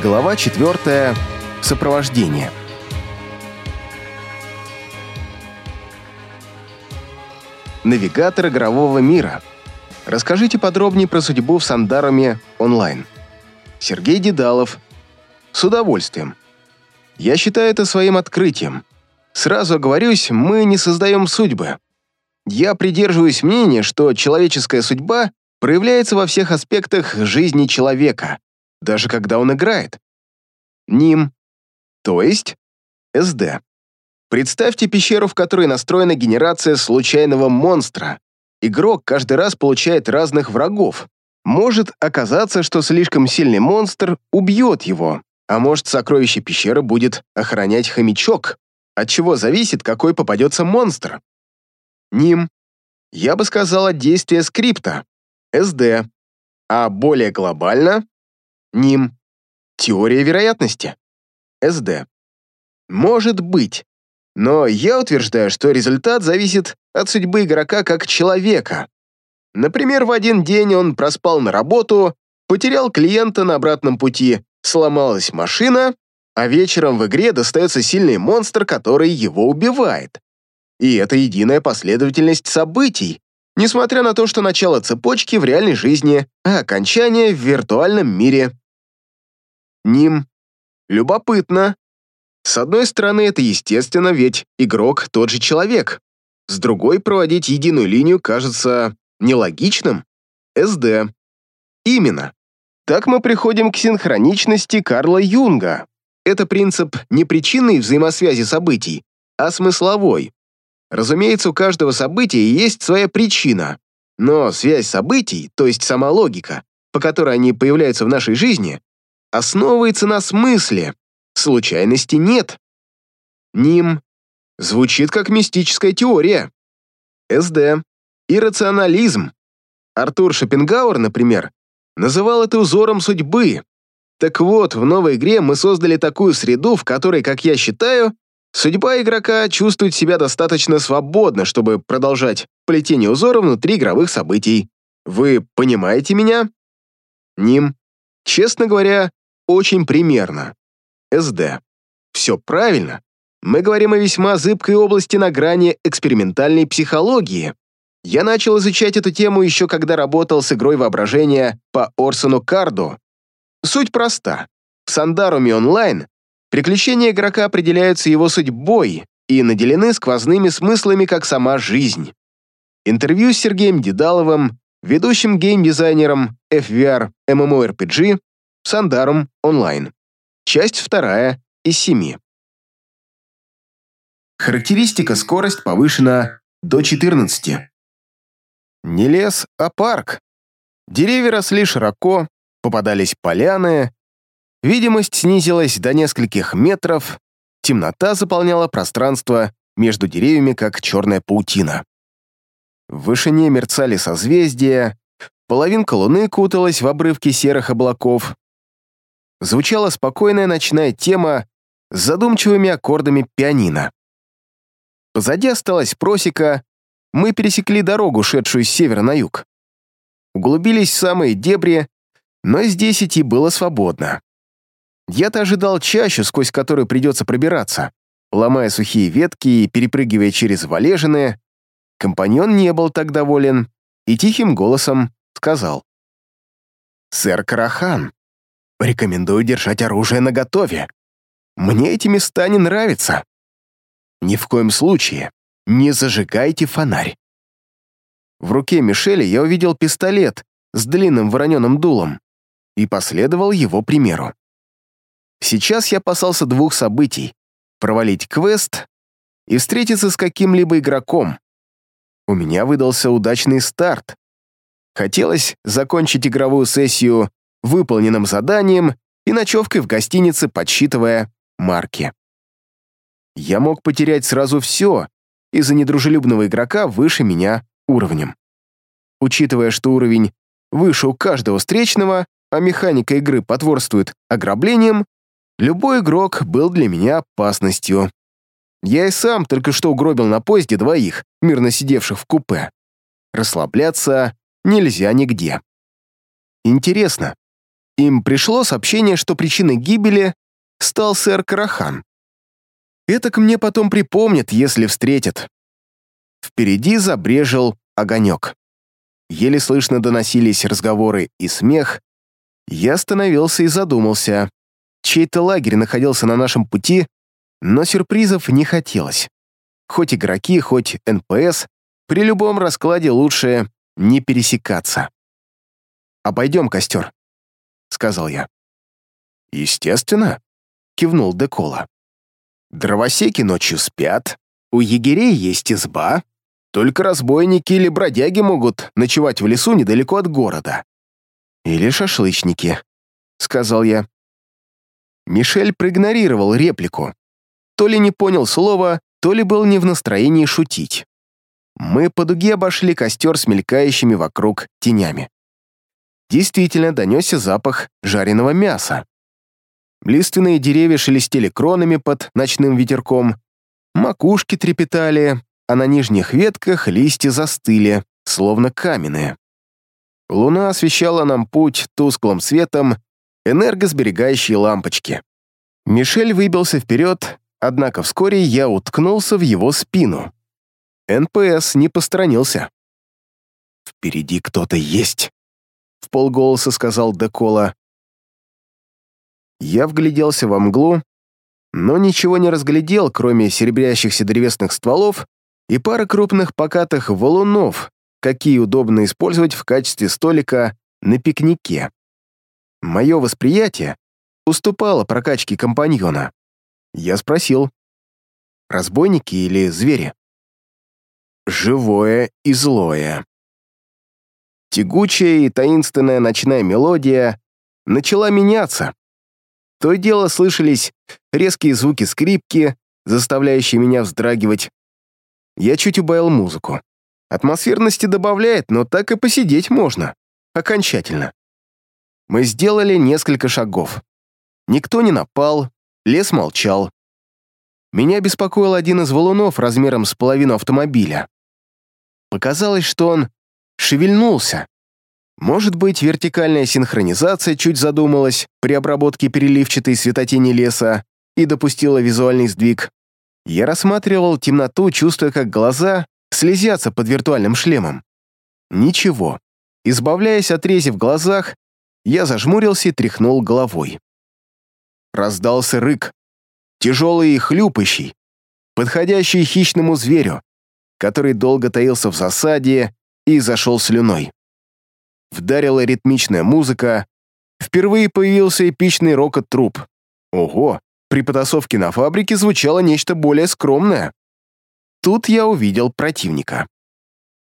Глава 4. Сопровождение. Навигатор игрового мира. Расскажите подробнее про судьбу в Сандаруме онлайн. Сергей Дедалов. С удовольствием. Я считаю это своим открытием. Сразу оговорюсь, мы не создаем судьбы. Я придерживаюсь мнения, что человеческая судьба проявляется во всех аспектах жизни человека, даже когда он играет. Ним, то есть СД. Представьте пещеру, в которой настроена генерация случайного монстра. Игрок каждый раз получает разных врагов. Может оказаться, что слишком сильный монстр убьет его, а может сокровище пещеры будет охранять хомячок, от чего зависит, какой попадется монстр. Ним. Я бы сказала действие скрипта. СД. А более глобально — НИМ. Теория вероятности. СД. Может быть. Но я утверждаю, что результат зависит от судьбы игрока как человека. Например, в один день он проспал на работу, потерял клиента на обратном пути, сломалась машина, а вечером в игре достается сильный монстр, который его убивает. И это единая последовательность событий, несмотря на то, что начало цепочки в реальной жизни, а окончание в виртуальном мире. Ним. Любопытно. С одной стороны, это естественно, ведь игрок тот же человек. С другой, проводить единую линию кажется нелогичным. СД. Именно. Так мы приходим к синхроничности Карла Юнга. Это принцип не причинной взаимосвязи событий, а смысловой. Разумеется, у каждого события есть своя причина, но связь событий, то есть сама логика, по которой они появляются в нашей жизни, основывается на смысле, случайности нет. Ним звучит как мистическая теория. СД – иррационализм. Артур Шопенгауэр, например, называл это узором судьбы. Так вот, в новой игре мы создали такую среду, в которой, как я считаю, Судьба игрока чувствует себя достаточно свободно, чтобы продолжать плетение узора внутри игровых событий. Вы понимаете меня? Ним. Честно говоря, очень примерно. СД. Все правильно. Мы говорим о весьма зыбкой области на грани экспериментальной психологии. Я начал изучать эту тему еще когда работал с игрой воображения по Орсону Карду. Суть проста. В Сандаруме онлайн Приключения игрока определяются его судьбой и наделены сквозными смыслами, как сама жизнь. Интервью с Сергеем Дедаловым, ведущим геймдизайнером FVR MMORPG Сандарум онлайн. Часть вторая из семи. Характеристика скорость повышена до 14. Не лес, а парк. Деревья росли широко, попадались поляны, Видимость снизилась до нескольких метров, темнота заполняла пространство между деревьями, как черная паутина. В вышине мерцали созвездия, половинка луны куталась в обрывки серых облаков. Звучала спокойная ночная тема с задумчивыми аккордами пианино. Позади осталась просека, мы пересекли дорогу, шедшую с севера на юг. Углубились в самые дебри, но здесь идти было свободно. Я-то ожидал чаще, сквозь которую придется пробираться, ломая сухие ветки и перепрыгивая через валежины. Компаньон не был так доволен и тихим голосом сказал. «Сэр Карахан, рекомендую держать оружие наготове. Мне эти места не нравятся. Ни в коем случае не зажигайте фонарь». В руке Мишеля я увидел пистолет с длинным вороненым дулом и последовал его примеру. Сейчас я опасался двух событий — провалить квест и встретиться с каким-либо игроком. У меня выдался удачный старт. Хотелось закончить игровую сессию выполненным заданием и ночевкой в гостинице, подсчитывая марки. Я мог потерять сразу все из-за недружелюбного игрока выше меня уровнем. Учитывая, что уровень выше у каждого встречного, а механика игры потворствует ограблением, Любой игрок был для меня опасностью. Я и сам только что угробил на поезде двоих, мирно сидевших в купе. Расслабляться нельзя нигде. Интересно, им пришло сообщение, что причиной гибели стал сэр Карахан. Это к мне потом припомнят, если встретят. Впереди забрежил огонек. Еле слышно доносились разговоры и смех. Я остановился и задумался. Чей-то лагерь находился на нашем пути, но сюрпризов не хотелось. Хоть игроки, хоть НПС, при любом раскладе лучше не пересекаться. «Обойдем костер», — сказал я. «Естественно», — кивнул Декола. «Дровосеки ночью спят, у егерей есть изба, только разбойники или бродяги могут ночевать в лесу недалеко от города. Или шашлычники», — сказал я. Мишель проигнорировал реплику. То ли не понял слова, то ли был не в настроении шутить. Мы по дуге обошли костер с мелькающими вокруг тенями. Действительно донесся запах жареного мяса. Лиственные деревья шелестели кронами под ночным ветерком, макушки трепетали, а на нижних ветках листья застыли, словно каменные. Луна освещала нам путь тусклым светом энергосберегающей лампочки. Мишель выбился вперед, однако вскоре я уткнулся в его спину. NPC не посторонился. «Впереди кто-то есть», — в полголоса сказал Декола. Я вгляделся во мглу, но ничего не разглядел, кроме серебрящихся древесных стволов и пары крупных покатых валунов, какие удобно использовать в качестве столика на пикнике. Мое восприятие уступало прокачке компаньона. Я спросил, разбойники или звери? Живое и злое. Тягучая и таинственная ночная мелодия начала меняться. То и дело слышались резкие звуки скрипки, заставляющие меня вздрагивать. Я чуть убавил музыку. Атмосферности добавляет, но так и посидеть можно. Окончательно. Мы сделали несколько шагов. Никто не напал, лес молчал. Меня беспокоил один из валунов размером с половину автомобиля. Показалось, что он шевельнулся. Может быть, вертикальная синхронизация чуть задумалась при обработке переливчатой светотени леса и допустила визуальный сдвиг. Я рассматривал темноту, чувствуя, как глаза слезятся под виртуальным шлемом. Ничего. Избавляясь от рези в глазах, я зажмурился и тряхнул головой. Раздался рык, тяжелый и хлюпающий, подходящий хищному зверю, который долго таился в засаде и зашел слюной. Вдарила ритмичная музыка, впервые появился эпичный рокот труб. Ого, при потасовке на фабрике звучало нечто более скромное. Тут я увидел противника.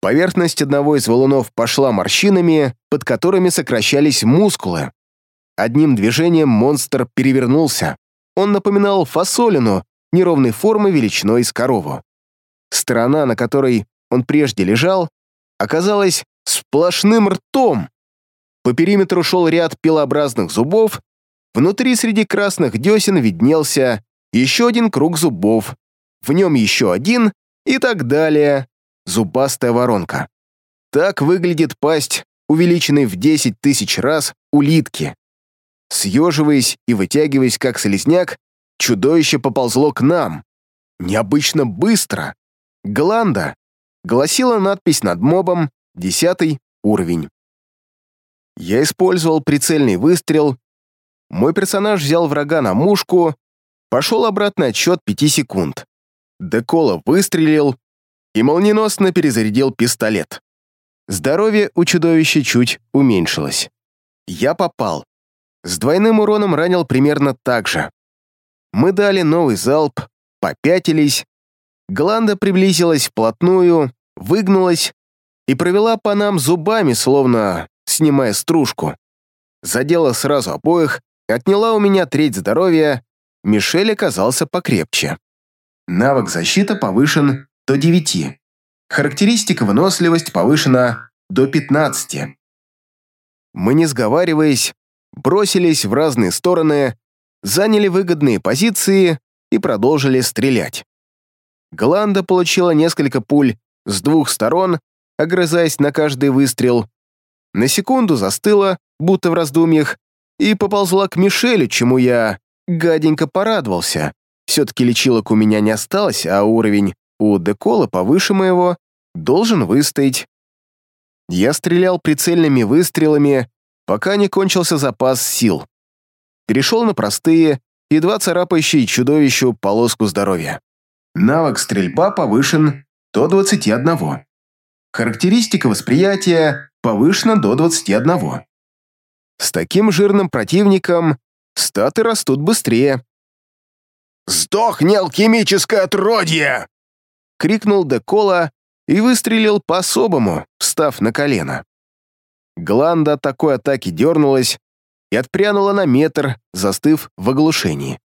Поверхность одного из валунов пошла морщинами, под которыми сокращались мускулы. Одним движением монстр перевернулся. Он напоминал фасолину, неровной формы величиной с корову. Сторона, на которой он прежде лежал, оказалась сплошным ртом. По периметру шел ряд пилообразных зубов, внутри среди красных десен виднелся еще один круг зубов, в нем еще один и так далее, зубастая воронка. Так выглядит пасть, увеличенной в 10 тысяч раз улитки. Съеживаясь и вытягиваясь, как слезняк, чудовище поползло к нам. Необычно быстро. Гланда. Гласила надпись над мобом «Десятый уровень». Я использовал прицельный выстрел. Мой персонаж взял врага на мушку. Пошел обратный отсчет пяти секунд. Декола выстрелил, и молниеносно перезарядил пистолет. Здоровье у чудовища чуть уменьшилось. Я попал. С двойным уроном ранил примерно так же. Мы дали новый залп, попятились. Гланда приблизилась вплотную, выгнулась и провела по нам зубами, словно снимая стружку. Задела сразу обоих, отняла у меня треть здоровья, Мишель оказался покрепче. Навык защита повышен до 9. Характеристика выносливость повышена до 15. Мы, не сговариваясь, бросились в разные стороны, заняли выгодные позиции и продолжили стрелять. Гланда получила несколько пуль с двух сторон, огрызаясь на каждый выстрел. На секунду застыла, будто в раздумьях, и поползла к Мишелю, чему я гаденько порадовался. Все-таки лечилок у меня не осталось, а уровень у Декола повыше моего должен выстоять. Я стрелял прицельными выстрелами, пока не кончился запас сил. Перешел на простые, едва царапающие чудовищу полоску здоровья. Навык стрельба повышен до 21. Характеристика восприятия повышена до 21. С таким жирным противником статы растут быстрее. «Сдохни, алхимическое отродье!» — крикнул Декола и выстрелил по-особому, встав на колено. Гланда от такой атаки дернулась и отпрянула на метр, застыв в оглушении.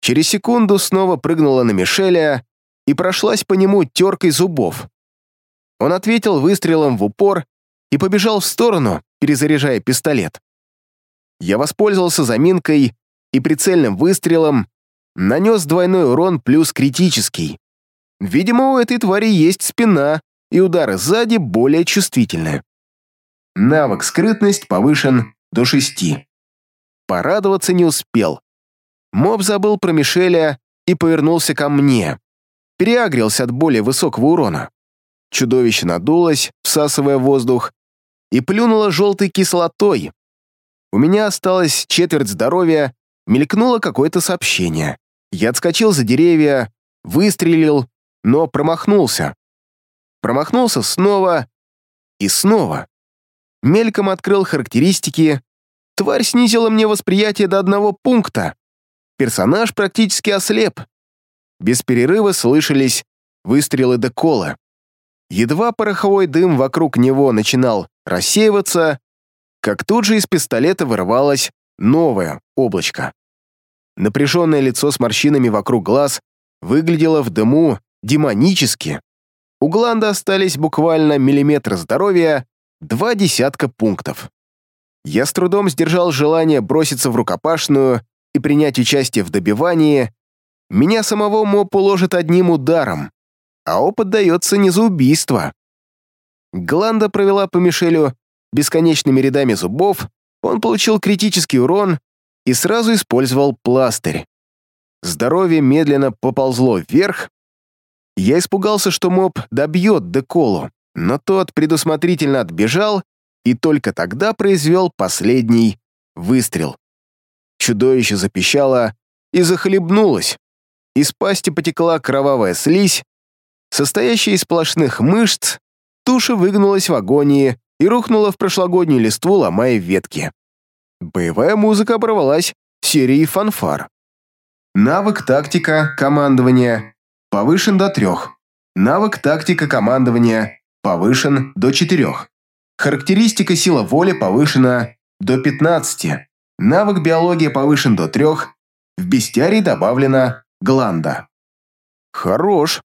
Через секунду снова прыгнула на Мишеля и прошлась по нему теркой зубов. Он ответил выстрелом в упор и побежал в сторону, перезаряжая пистолет. Я воспользовался заминкой и прицельным выстрелом нанес двойной урон плюс критический. Видимо, у этой твари есть спина, и удары сзади более чувствительны. Навык скрытность повышен до шести. Порадоваться не успел. Моб забыл про Мишеля и повернулся ко мне. Переагрился от более высокого урона. Чудовище надулось, всасывая воздух, и плюнуло желтой кислотой. У меня осталось четверть здоровья, мелькнуло какое-то сообщение. Я отскочил за деревья, выстрелил, но промахнулся. Промахнулся снова и снова. Мельком открыл характеристики. Тварь снизила мне восприятие до одного пункта. Персонаж практически ослеп. Без перерыва слышались выстрелы Декола. Едва пороховой дым вокруг него начинал рассеиваться, как тут же из пистолета вырывалось новое облачко. Напряженное лицо с морщинами вокруг глаз выглядело в дыму демонически. У Гланда остались буквально миллиметр здоровья, два десятка пунктов. Я с трудом сдержал желание броситься в рукопашную и принять участие в добивании. Меня самого моб уложит одним ударом, а опыт дается не за убийство. Гланда провела по Мишелю бесконечными рядами зубов, он получил критический урон и сразу использовал пластырь. Здоровье медленно поползло вверх. Я испугался, что моб добьет Деколу, но тот предусмотрительно отбежал и только тогда произвел последний выстрел. Чудовище запищало и захлебнулось. Из пасти потекла кровавая слизь, состоящая из сплошных мышц, туша выгнулась в агонии и рухнула в прошлогоднюю листву, ломая ветки. Боевая музыка оборвалась серией фанфар. Навык тактика командования повышен до трех. Навык тактика командования повышен до четырех. Характеристика сила воли повышена до 15. Навык биология повышен до трех. В бестиарии добавлена гланда. Хорош.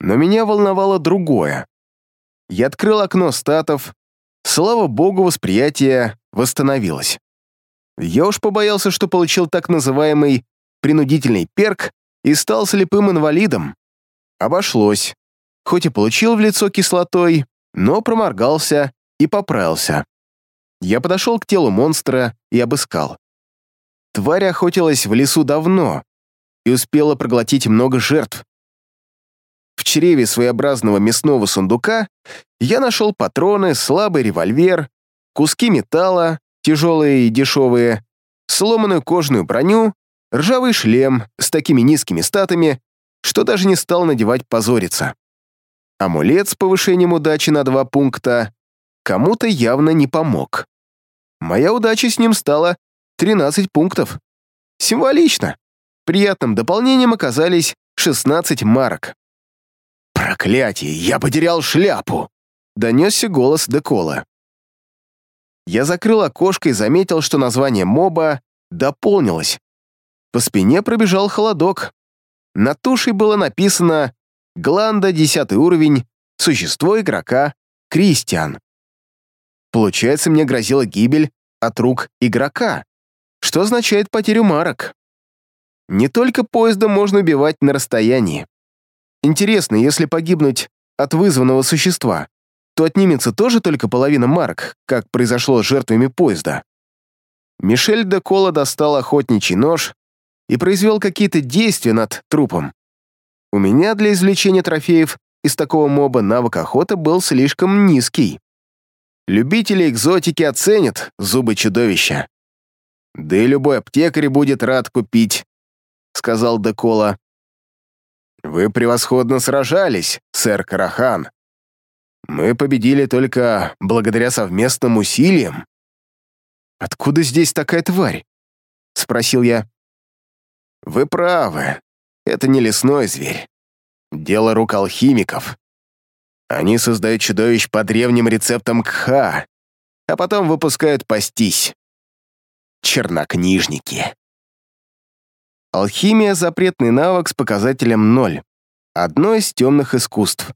Но меня волновало другое. Я открыл окно статов. Слава богу, восприятие восстановилось. Я уж побоялся, что получил так называемый принудительный перк и стал слепым инвалидом. Обошлось. Хоть и получил в лицо кислотой, но проморгался и поправился. Я подошел к телу монстра и обыскал. Тварь охотилась в лесу давно и успела проглотить много жертв. В чреве своеобразного мясного сундука я нашел патроны, слабый револьвер, куски металла, тяжелые и дешевые, сломанную кожаную броню, ржавый шлем с такими низкими статами, что даже не стал надевать позориться. Амулет с повышением удачи на два пункта кому-то явно не помог. Моя удача с ним стала 13 пунктов. Символично. Приятным дополнением оказались 16 марок. «Проклятие, я потерял шляпу!» — донесся голос Декола. Я закрыл окошко и заметил, что название моба дополнилось. По спине пробежал холодок. На туше было написано «Гланда, 10 уровень, существо игрока, Кристиан». Получается, мне грозила гибель от рук игрока, что означает потерю марок. Не только поездом можно убивать на расстоянии. Интересно, если погибнуть от вызванного существа, то отнимется тоже только половина марок, как произошло с жертвами поезда. Мишель де Кола достал охотничий нож и произвел какие-то действия над трупом. У меня для извлечения трофеев из такого моба навык охоты был слишком низкий. Любители экзотики оценят зубы чудовища. Да и любой аптекарь будет рад купить, сказал Декола. Вы превосходно сражались, сэр Карахан. Мы победили только благодаря совместным усилиям. Откуда здесь такая тварь? Спросил я. Вы правы. Это не лесной зверь. Дело рук алхимиков. Они создают чудовищ по древним рецептам Кха, а потом выпускают пастись. Чернокнижники. Алхимия — запретный навык с показателем ноль. Одно из темных искусств.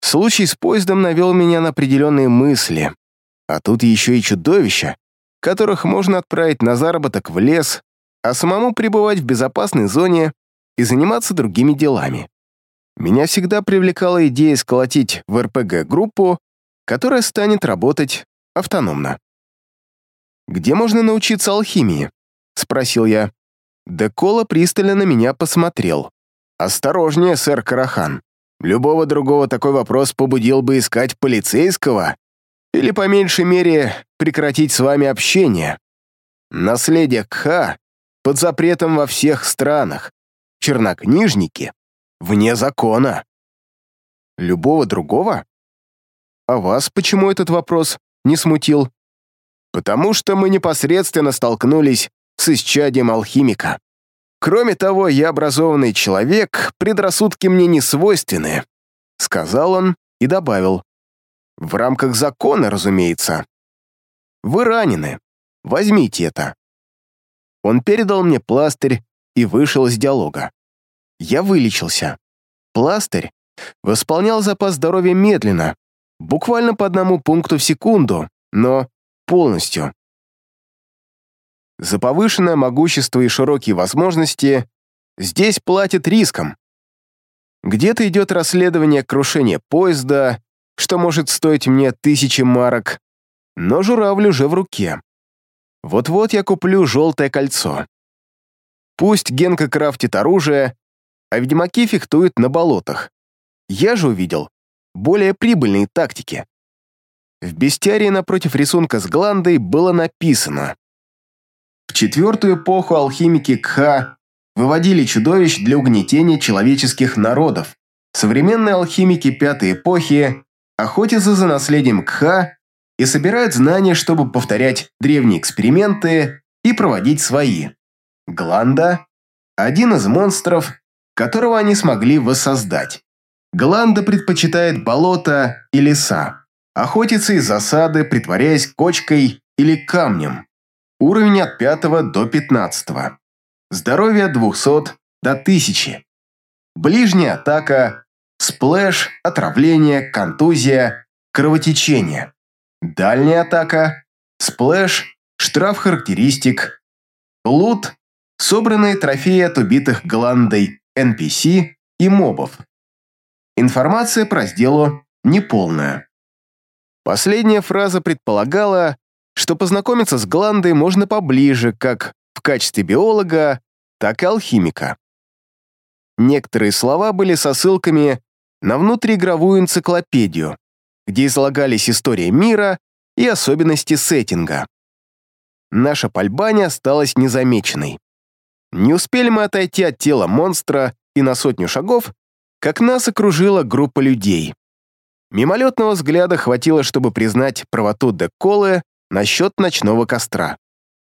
Случай с поездом навел меня на определенные мысли. А тут еще и чудовища, которых можно отправить на заработок в лес, а самому пребывать в безопасной зоне и заниматься другими делами. Меня всегда привлекала идея сколотить в РПГ группу, которая станет работать автономно. «Где можно научиться алхимии?» — спросил я. Декола пристально на меня посмотрел. «Осторожнее, сэр Карахан. Любого другого такой вопрос побудил бы искать полицейского или, по меньшей мере, прекратить с вами общение. Наследие Кха под запретом во всех странах. Чернокнижники вне закона. Любого другого? А вас почему этот вопрос не смутил? Потому что мы непосредственно столкнулись с исчадием алхимика. Кроме того, я образованный человек, предрассудки мне не свойственны, сказал он и добавил. В рамках закона, разумеется. Вы ранены. Возьмите это. Он передал мне пластырь и вышел из диалога я вылечился. Пластырь восполнял запас здоровья медленно, буквально по одному пункту в секунду, но полностью. За повышенное могущество и широкие возможности здесь платят риском. Где-то идет расследование крушения поезда, что может стоить мне тысячи марок, но журавль уже в руке. Вот-вот я куплю желтое кольцо. Пусть Генка крафтит оружие, а ведьмаки фехтуют на болотах. Я же увидел более прибыльные тактики. В бестиарии напротив рисунка с гландой было написано «В четвертую эпоху алхимики Кха выводили чудовищ для угнетения человеческих народов. Современные алхимики пятой эпохи охотятся за наследием Кха и собирают знания, чтобы повторять древние эксперименты и проводить свои. Гланда – один из монстров, которого они смогли воссоздать. Гланда предпочитает болото и леса, охотится из засады, притворяясь кочкой или камнем. Уровень от 5 до 15. Здоровье от 200 до 1000. Ближняя атака, сплэш, отравление, контузия, кровотечение. Дальняя атака, сплэш, штраф характеристик, лут, собранные трофеи от убитых гландой NPC и мобов. Информация по разделу неполная. Последняя фраза предполагала, что познакомиться с Гландой можно поближе, как в качестве биолога, так и алхимика. Некоторые слова были со ссылками на внутриигровую энциклопедию, где излагались история мира и особенности сеттинга. Наша пальба осталась незамеченной. Не успели мы отойти от тела монстра и на сотню шагов, как нас окружила группа людей. Мимолетного взгляда хватило, чтобы признать правоту Деколы насчет ночного костра.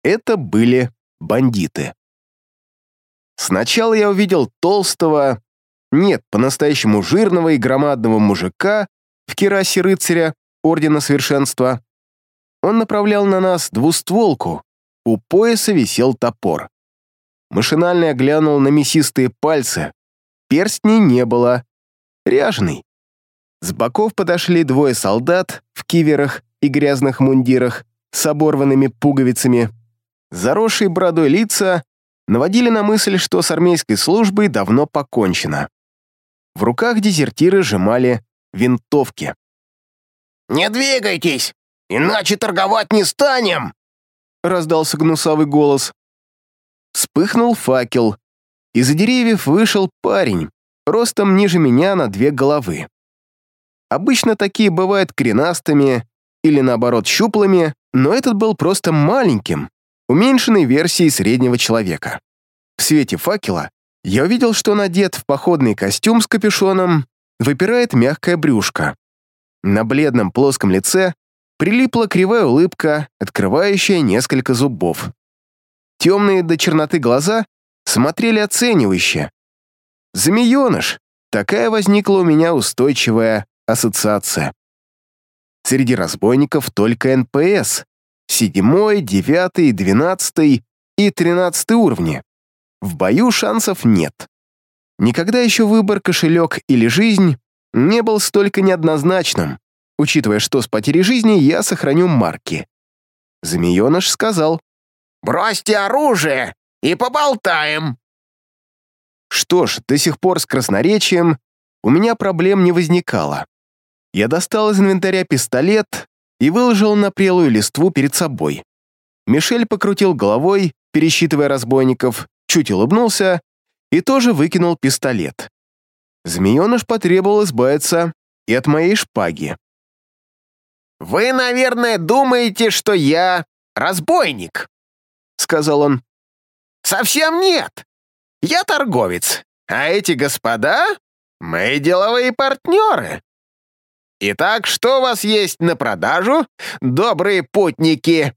Это были бандиты. Сначала я увидел толстого, нет, по-настоящему жирного и громадного мужика керасе рыцаря Ордена Совершенства. Он направлял на нас двустволку, у пояса висел топор. Машинально глянул на мясистые пальцы. Перстней не было. Ряжный. С боков подошли двое солдат в киверах и грязных мундирах с оборванными пуговицами. Заросшие бородой лица наводили на мысль, что с армейской службой давно покончено. В руках дезертиры сжимали винтовки. «Не двигайтесь, иначе торговать не станем!» раздался гнусавый голос. Вспыхнул факел. Из-за деревьев вышел парень, ростом ниже меня на две головы. Обычно такие бывают коренастыми или, наоборот, щуплыми, но этот был просто маленьким, уменьшенной версией среднего человека. В свете факела я увидел, что он одет в походный костюм с капюшоном, выпирает мягкое брюшко. На бледном плоском лице прилипла кривая улыбка, открывающая несколько зубов. Темные до черноты глаза смотрели оценивающе. «Змееныш!» Такая возникла у меня устойчивая ассоциация. Среди разбойников только NPC. Седьмой, девятый, двенадцатый и тринадцатый уровни. В бою шансов нет. Никогда еще выбор кошелек или жизнь не был столько неоднозначным, учитывая, что с потерей жизни я сохраню марки. Змееныш сказал, «Бросьте оружие и поболтаем!» Что ж, до сих пор с красноречием у меня проблем не возникало. Я достал из инвентаря пистолет и выложил на прелую листву перед собой. Мишель покрутил головой, пересчитывая разбойников, чуть улыбнулся и тоже выкинул пистолет. Змееныш потребовал избавиться и от моей шпаги. «Вы, наверное, думаете, что я разбойник», — сказал он. «Совсем нет. Я торговец, а эти господа — мои деловые партнеры. Итак, что у вас есть на продажу, добрые путники?»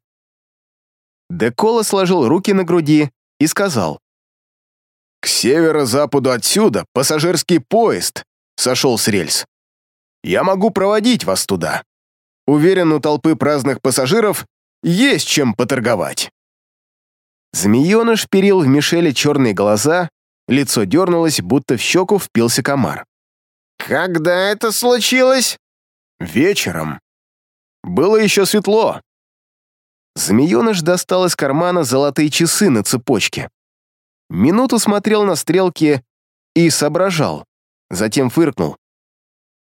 Декола сложил руки на груди и сказал. «К северо-западу отсюда пассажирский поезд сошел с рельс. Я могу проводить вас туда. Уверен, у толпы праздных пассажиров есть чем поторговать». Змееныш перил в Мишеле черные глаза, лицо дернулось, будто в щеку впился комар. «Когда это случилось?» «Вечером. Было еще светло». Змееныш достал из кармана золотые часы на цепочке. Минуту смотрел на стрелки и соображал, затем фыркнул.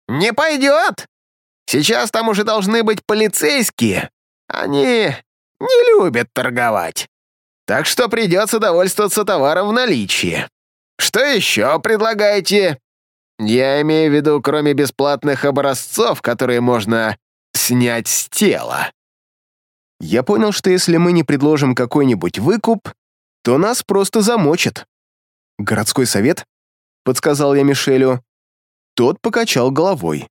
«Не пойдет! Сейчас там уже должны быть полицейские. Они не любят торговать. Так что придется довольствоваться товаром в наличии. Что еще предлагаете? Я имею в виду, кроме бесплатных образцов, которые можно снять с тела. Я понял, что если мы не предложим какой-нибудь выкуп, то нас просто замочат. «Городской совет?» — подсказал я Мишелю. Тот покачал головой.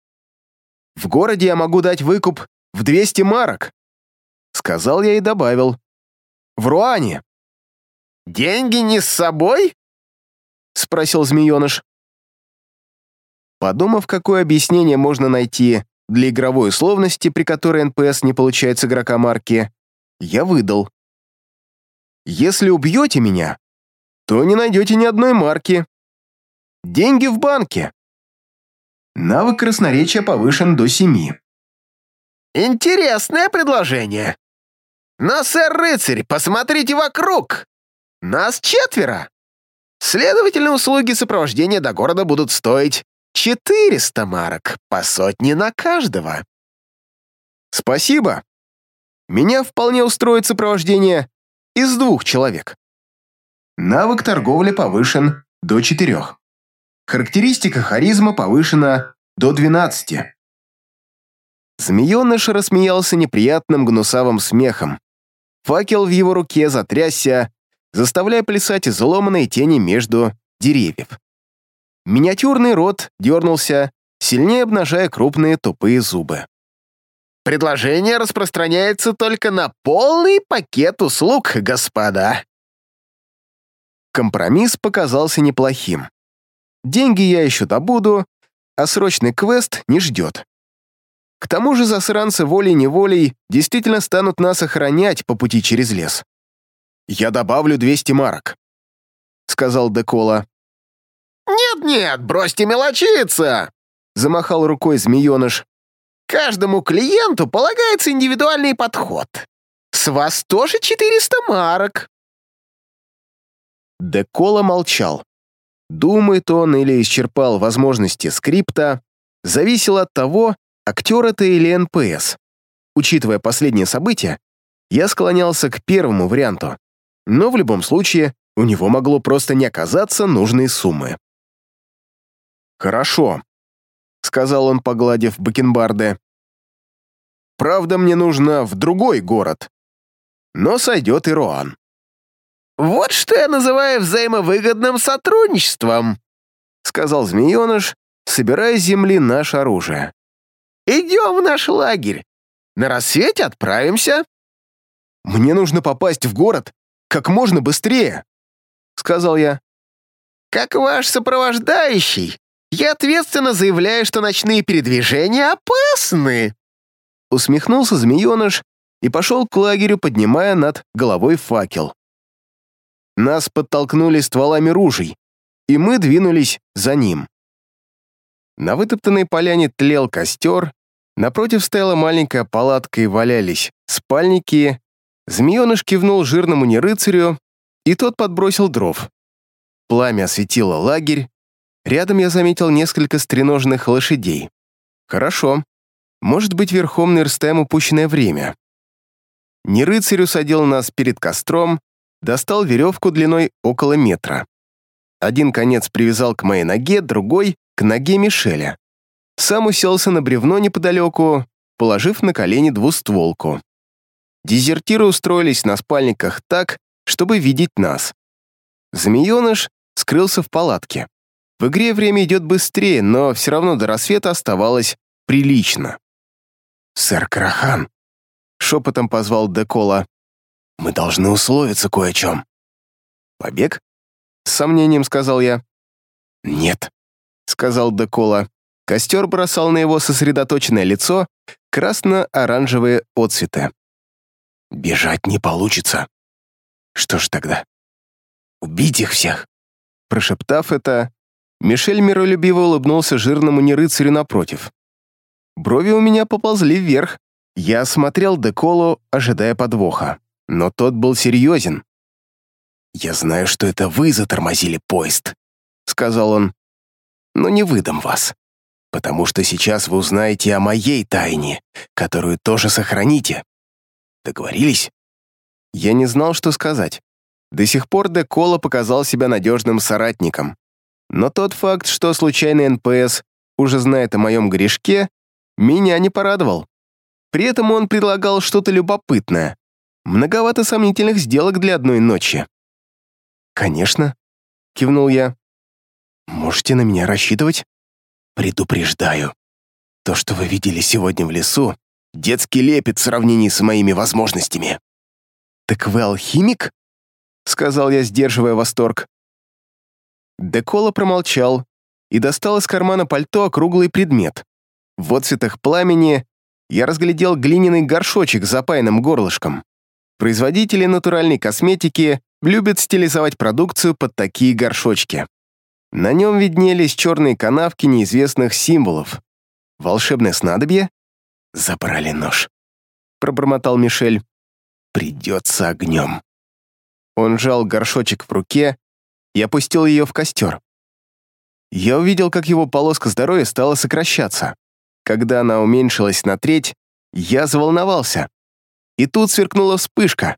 «В городе я могу дать выкуп в 200 марок», — сказал я и добавил. «В Руане». «Деньги не с собой?» — спросил змееныш. Подумав, какое объяснение можно найти для игровой условности, при которой NPC не получает с игрока марки, я выдал. Если убьете меня, то не найдете ни одной марки. Деньги в банке. Навык красноречия повышен до семи. Интересное предложение. Но, сэр-рыцарь, посмотрите вокруг. Нас четверо. Следовательно, услуги сопровождения до города будут стоить 400 марок, по сотне на каждого. Спасибо. Меня вполне устроит сопровождение из двух человек. Навык торговли повышен до четырех. Характеристика харизма повышена до 12. Змееныш рассмеялся неприятным гнусавым смехом. Факел в его руке затрясся, заставляя плясать изломанные тени между деревьев. Миниатюрный рот дернулся, сильнее обнажая крупные тупые зубы. «Предложение распространяется только на полный пакет услуг, господа». Компромисс показался неплохим. Деньги я еще добуду, а срочный квест не ждет. К тому же засранцы волей-неволей действительно станут нас охранять по пути через лес. «Я добавлю 200 марок», — сказал Декола. «Нет-нет, бросьте мелочиться!» — замахал рукой змееныш. «Каждому клиенту полагается индивидуальный подход. С вас тоже 400 марок». Декола молчал. Думает он или исчерпал возможности скрипта, зависело от того, актер это или NPC. Учитывая последние события, Я склонялся к первому варианту, но в любом случае у него могло просто не оказаться нужной суммы. «Хорошо», — сказал он, погладив бакенбарды. «Правда, мне нужно в другой город. Но сойдет и Руан». «Вот что я называю взаимовыгодным сотрудничеством», — сказал змееныш, собирая с земли наше оружие. «Идем в наш лагерь. На рассвете отправимся». «Мне нужно попасть в город как можно быстрее», — сказал я. «Как ваш сопровождающий, я ответственно заявляю, что ночные передвижения опасны!» Усмехнулся змееныш и пошел к лагерю, поднимая над головой факел. Нас подтолкнули стволами ружей, и мы двинулись за ним. На вытоптанной поляне тлел костер, напротив стояла маленькая палатка и валялись спальники. Змееныш кивнул жирному нерыцарю, и тот подбросил дров. Пламя осветило лагерь, Рядом я заметил несколько стреножных лошадей. Хорошо. Может быть, верхом на Ирстем упущенное время. Не рыцарь усадил нас перед костром, достал веревку длиной около метра. Один конец привязал к моей ноге, другой — к ноге Мишеля. Сам уселся на бревно неподалеку, положив на колени двустволку. Дезертиры устроились на спальниках так, чтобы видеть нас. Змееныш скрылся в палатке. В игре время идет быстрее, но все равно до рассвета оставалось прилично. «Сэр Карахан», — шепотом позвал Декола, — «мы должны условиться кое о чем». «Побег?» — с сомнением сказал я. «Нет», — сказал Декола. Костер бросал на его сосредоточенное лицо красно-оранжевые отцветы. «Бежать не получится. Что ж тогда? Убить их всех?» Прошептав это, Мишель миролюбиво улыбнулся жирному нерыцарю напротив. Брови у меня поползли вверх. Я осмотрел Деколу, ожидая подвоха. Но тот был серьезен. «Я знаю, что это вы затормозили поезд», — сказал он. «Но не выдам вас, потому что сейчас вы узнаете о моей тайне, которую тоже сохраните. Договорились?» Я не знал, что сказать. До сих пор Декола показал себя надежным соратником. Но тот факт, что случайный NPC уже знает о моем грешке, меня не порадовал. При этом он предлагал что-то любопытное. Многовато сомнительных сделок для одной ночи. «Конечно», — кивнул я. «Можете на меня рассчитывать?» «Предупреждаю. То, что вы видели сегодня в лесу, детский лепет в сравнении с моими возможностями». «Так вы алхимик?» — сказал я, сдерживая восторг. Декола промолчал и достал из кармана пальто округлый предмет. В отцветах пламени я разглядел глиняный горшочек с запаянным горлышком. Производители натуральной косметики любят стилизовать продукцию под такие горшочки. На нем виднелись черные канавки неизвестных символов. Волшебное снадобье? Забрали нож. Пробормотал Мишель. Придется огнем. Он жал горшочек в руке и опустил ее в костер. Я увидел, как его полоска здоровья стала сокращаться. Когда она уменьшилась на треть, я заволновался. И тут сверкнула вспышка.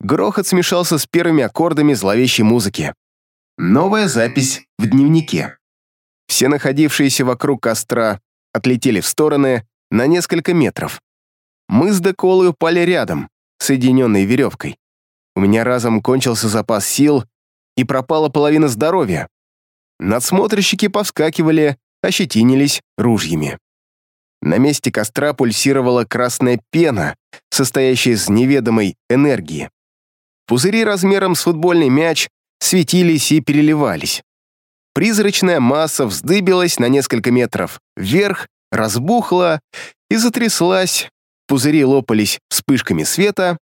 Грохот смешался с первыми аккордами зловещей музыки. Новая запись в дневнике. Все находившиеся вокруг костра отлетели в стороны на несколько метров. Мы с Деколой упали рядом, соединенные веревкой. У меня разом кончился запас сил, и пропала половина здоровья. Надсмотрщики повскакивали, ощетинились ружьями. На месте костра пульсировала красная пена, состоящая из неведомой энергии. Пузыри размером с футбольный мяч светились и переливались. Призрачная масса вздыбилась на несколько метров вверх, разбухла и затряслась, пузыри лопались вспышками света,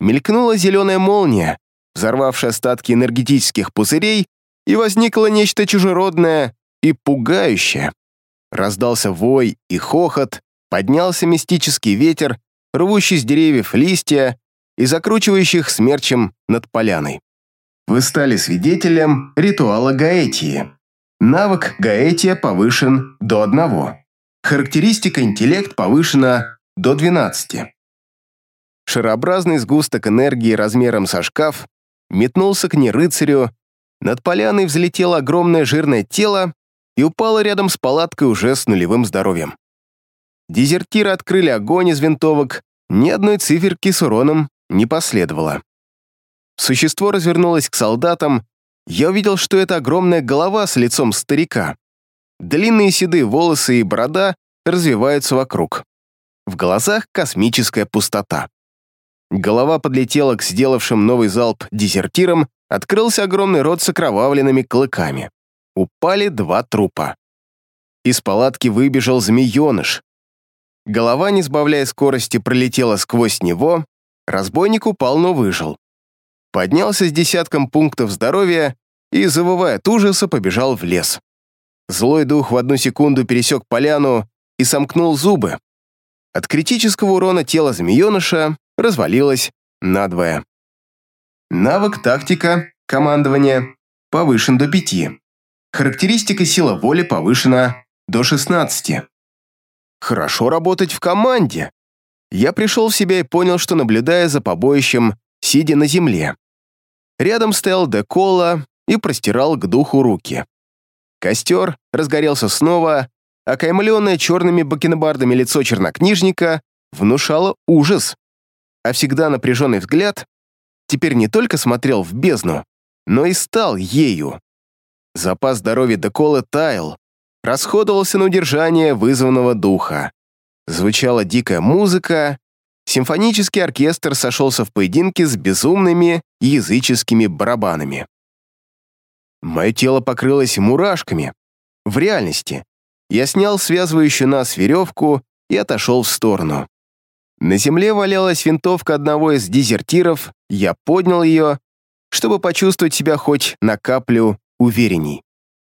мелькнула зеленая молния, взорвавший остатки энергетических пузырей, и возникло нечто чужеродное и пугающее. Раздался вой и хохот, поднялся мистический ветер, рвущий с деревьев листья и закручивающих смерчем над поляной. Вы стали свидетелем ритуала Гаэтии. Навык Гаэтия повышен до одного. Характеристика интеллект повышена до 12. Шарообразный сгусток энергии размером со шкаф метнулся к нерыцарю, над поляной взлетело огромное жирное тело и упало рядом с палаткой уже с нулевым здоровьем. Дезертиры открыли огонь из винтовок, ни одной циферки с уроном не последовало. Существо развернулось к солдатам, я увидел, что это огромная голова с лицом старика. Длинные седые волосы и борода развиваются вокруг. В глазах космическая пустота. Голова подлетела к сделавшим новый залп дезертирам, открылся огромный рот с окровавленными клыками. Упали два трупа. Из палатки выбежал змееныш. Голова, не сбавляя скорости, пролетела сквозь него, разбойник упал, но выжил. Поднялся с десятком пунктов здоровья и, завывая от ужаса, побежал в лес. Злой дух в одну секунду пересек поляну и сомкнул зубы. От критического урона тело змееныша развалилось надвое. Навык тактика, командование повышен до 5. Характеристика сила воли повышена до 16. Хорошо работать в команде. Я пришел в себя и понял, что наблюдая за побоищем, сидя на земле. Рядом стоял Декола и простирал к духу руки. Костер разгорелся снова, окаймленное черными бакенбардами лицо чернокнижника внушало ужас, а всегда напряженный взгляд теперь не только смотрел в бездну, но и стал ею. Запас здоровья Деколы таял, расходовался на удержание вызванного духа. Звучала дикая музыка, симфонический оркестр сошелся в поединке с безумными языческими барабанами. Мое тело покрылось мурашками. В реальности я снял связывающую нас веревку и отошел в сторону. На земле валялась винтовка одного из дезертиров, я поднял ее, чтобы почувствовать себя хоть на каплю уверенней.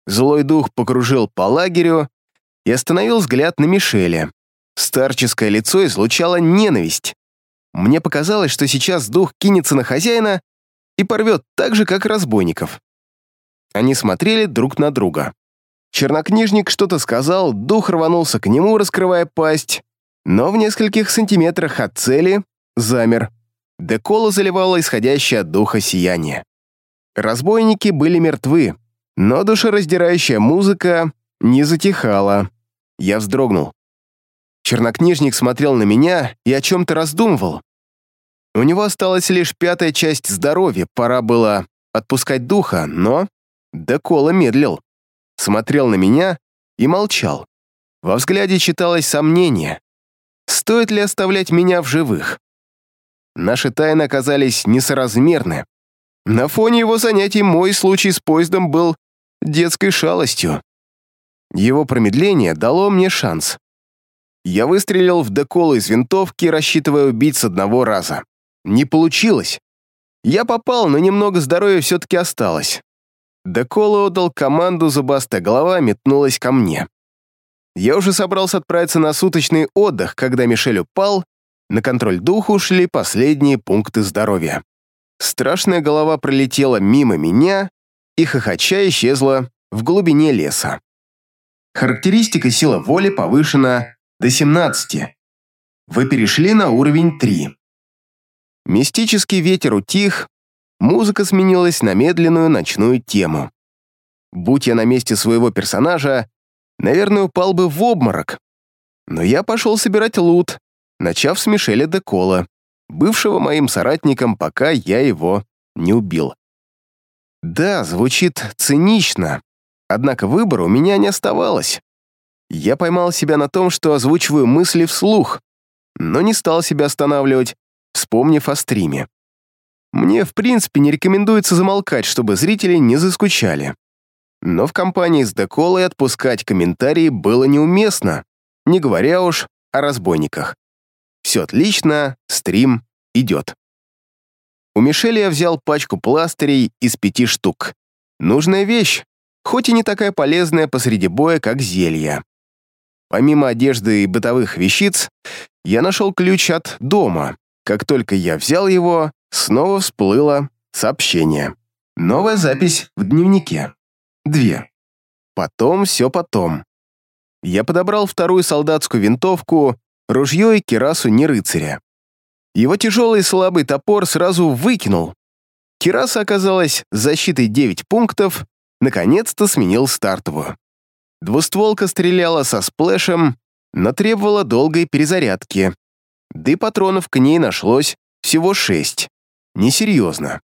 Злой дух покружил по лагерю и остановил взгляд на Мишеля. Старческое лицо излучало ненависть. Мне показалось, что сейчас дух кинется на хозяина и порвет так же, как разбойников. Они смотрели друг на друга. Чернокнижник что-то сказал, дух рванулся к нему, раскрывая пасть, но в нескольких сантиметрах от цели замер. Декола заливала исходящее от духа сияние. Разбойники были мертвы, но душераздирающая музыка не затихала. Я вздрогнул. Чернокнижник смотрел на меня и о чем-то раздумывал. У него осталась лишь пятая часть здоровья, пора было отпускать духа, но Декола медлил, смотрел на меня и молчал. Во взгляде читалось сомнение. Стоит ли оставлять меня в живых? Наши тайны оказались несоразмерны. На фоне его занятий мой случай с поездом был детской шалостью. Его промедление дало мне шанс. Я выстрелил в декол из винтовки, рассчитывая убить с одного раза. Не получилось. Я попал, но немного здоровья все-таки осталось. Декола отдал команду, зубастая голова метнулась ко мне. Я уже собрался отправиться на суточный отдых, когда Мишель упал, на контроль духа ушли последние пункты здоровья. Страшная голова пролетела мимо меня и хохоча исчезла в глубине леса. Характеристика сила воли повышена до 17. Вы перешли на уровень 3. Мистический ветер утих, музыка сменилась на медленную ночную тему. Будь я на месте своего персонажа, наверное, упал бы в обморок. Но я пошел собирать лут, начав с Мишеля де Кола, бывшего моим соратником, пока я его не убил. Да, звучит цинично, однако выбора у меня не оставалось. Я поймал себя на том, что озвучиваю мысли вслух, но не стал себя останавливать, вспомнив о стриме. Мне, в принципе, не рекомендуется замолкать, чтобы зрители не заскучали. Но в компании с Деколой отпускать комментарии было неуместно, не говоря уж о разбойниках. Все отлично, стрим идет. У Мишеля я взял пачку пластырей из пяти штук. Нужная вещь, хоть и не такая полезная посреди боя, как зелья. Помимо одежды и бытовых вещиц, я нашел ключ от дома. Как только я взял его, Снова всплыло сообщение. Новая запись в дневнике. Две. Потом все потом. Я подобрал вторую солдатскую винтовку, ружье и кирасу не рыцаря. Его тяжелый слабый топор сразу выкинул. Кираса оказалась защитой 9 пунктов, наконец-то сменил стартовую. Двустволка стреляла со сплэшем, но требовала долгой перезарядки. Да и патронов к ней нашлось всего шесть. Несерьезно.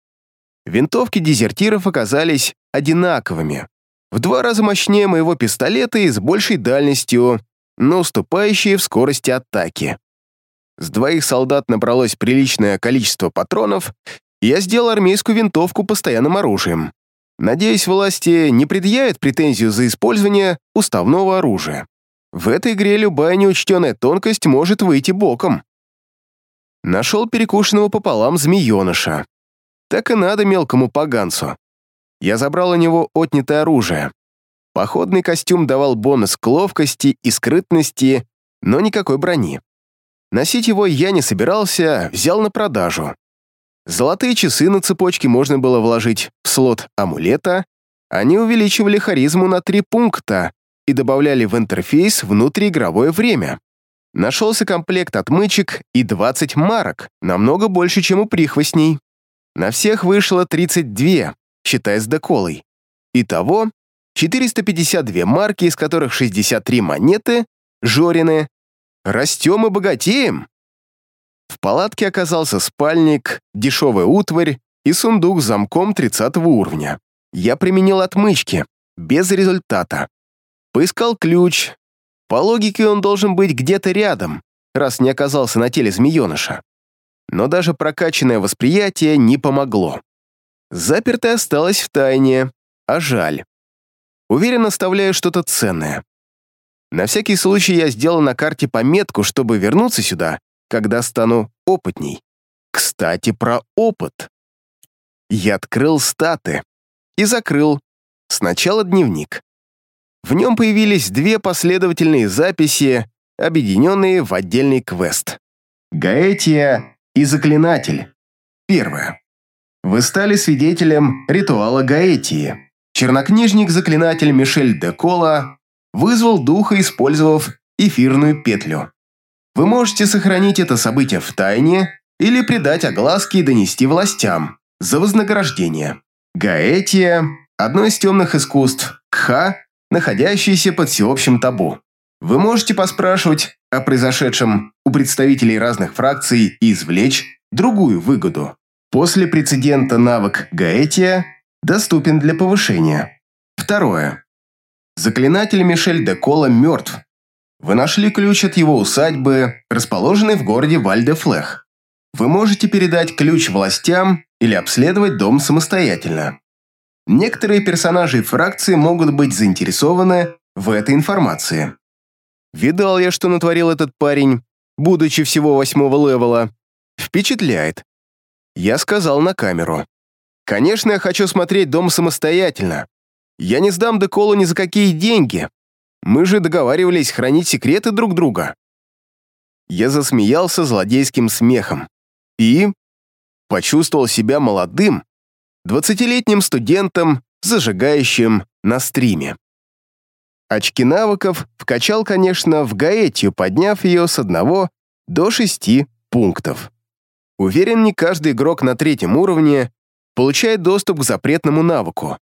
Винтовки дезертиров оказались одинаковыми. В два раза мощнее моего пистолета и с большей дальностью, но уступающие в скорости атаки. С двоих солдат набралось приличное количество патронов, и я сделал армейскую винтовку постоянным оружием. Надеюсь, власти не предъявят претензию за использование уставного оружия. В этой игре любая неучтенная тонкость может выйти боком. Нашел перекушенного пополам змееныша. Так и надо мелкому поганцу. Я забрал у него отнятое оружие. Походный костюм давал бонус к ловкости и скрытности, но никакой брони. Носить его я не собирался, взял на продажу. Золотые часы на цепочке можно было вложить в слот амулета, они увеличивали харизму на три пункта и добавляли в интерфейс внутриигровое время. Нашелся комплект отмычек и 20 марок, намного больше, чем у прихвостней. На всех вышло 32, считая с деколой. Итого 452 марки, из которых 63 монеты, жорины, Растем и богатеем!» В палатке оказался спальник, дешевая утварь и сундук с замком 30 уровня. Я применил отмычки, без результата. Поискал ключ. По логике он должен быть где-то рядом, раз не оказался на теле змееныша. Но даже прокачанное восприятие не помогло. Запертое осталось в тайне, а жаль. Уверен, оставляю что-то ценное. На всякий случай я сделал на карте пометку, чтобы вернуться сюда, когда стану опытней. Кстати, про опыт. Я открыл статы и закрыл. Сначала дневник. В нем появились две последовательные записи, объединенные в отдельный квест. Гаэтия и Заклинатель. Первое. Вы стали свидетелем ритуала Гаэтии. Чернокнижник-заклинатель Мишель де Кола вызвал духа, использовав эфирную петлю. Вы можете сохранить это событие в тайне или придать огласке и донести властям за вознаграждение. Гаэтия – одно из темных искусств, кха, находящееся под всеобщим табу. Вы можете поспрашивать о произошедшем у представителей разных фракций и извлечь другую выгоду. После прецедента навык Гаэтия доступен для повышения. Второе. Заклинатель Мишель де Кола мертв. Вы нашли ключ от его усадьбы, расположенной в городе Вальдефлех. Вы можете передать ключ властям или обследовать дом самостоятельно. Некоторые персонажи и фракции могут быть заинтересованы в этой информации. Видал я, что натворил этот парень, будучи всего восьмого левела. Впечатляет. Я сказал на камеру. Конечно, я хочу смотреть дом самостоятельно, я не сдам Деколу ни за какие деньги. Мы же договаривались хранить секреты друг друга. Я засмеялся злодейским смехом и почувствовал себя молодым, двадцатилетним студентом, зажигающим на стриме. Очки навыков вкачал, конечно, в Гаэтию, подняв ее с одного до шести пунктов. Уверен, не каждый игрок на третьем уровне получает доступ к запретному навыку.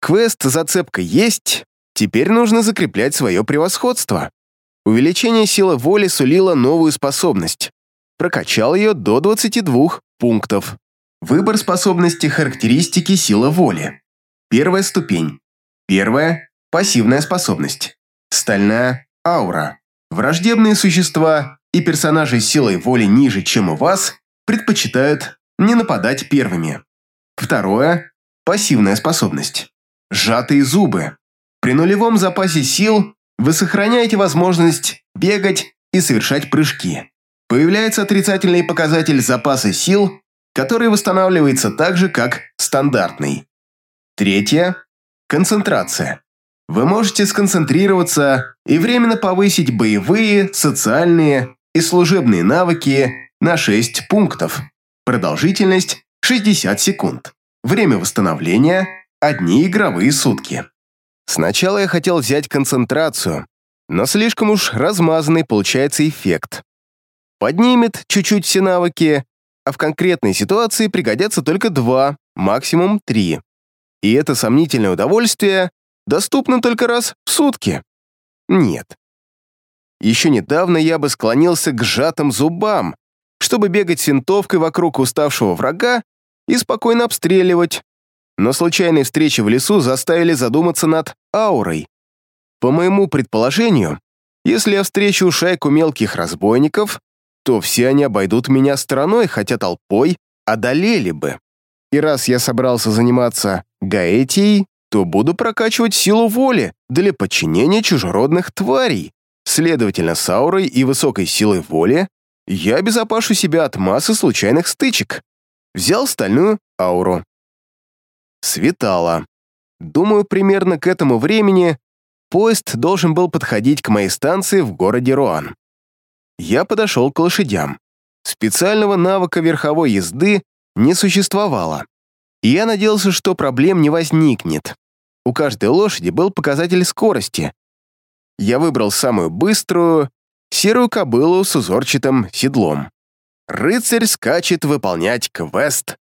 Квест «Зацепка» есть, теперь нужно закреплять свое превосходство. Увеличение силы воли сулило новую способность. Прокачал ее до 22 пунктов. Выбор способности характеристики сила воли. Первая ступень. Первая – пассивная способность. Стальная аура. Враждебные существа и персонажи с силой воли ниже, чем у вас, предпочитают не нападать первыми. Второе – пассивная способность. Сжатые зубы. При нулевом запасе сил вы сохраняете возможность бегать и совершать прыжки. Появляется отрицательный показатель запаса сил, который восстанавливается так же, как стандартный. Третье – концентрация. Вы можете сконцентрироваться и временно повысить боевые, социальные и служебные навыки на 6 пунктов. Продолжительность – 60 секунд. Время восстановления Одни игровые сутки. Сначала я хотел взять концентрацию, но слишком уж размазанный получается эффект. поднимет чуть-чуть все навыки, а в конкретной ситуации пригодятся только два, максимум три. И это сомнительное удовольствие доступно только раз в сутки. Нет. Еще недавно я бы склонился к сжатым зубам, чтобы бегать с винтовкой вокруг уставшего врага и спокойно обстреливать, но случайные встречи в лесу заставили задуматься над аурой. По моему предположению, если я встречу шайку мелких разбойников, то все они обойдут меня стороной, хотя толпой одолели бы. И раз я собрался заниматься гаэтией, то буду прокачивать силу воли для подчинения чужеродных тварей. Следовательно, с аурой и высокой силой воли я обезопашу себя от массы случайных стычек. Взял стальную ауру. Светало. Думаю, примерно к этому времени поезд должен был подходить к моей станции в городе Руан. Я подошел к лошадям. Специального навыка верховой езды не существовало. И я надеялся, что проблем не возникнет. У каждой лошади был показатель скорости. Я выбрал самую быструю, серую кобылу с узорчатым седлом. Рыцарь скачет выполнять квест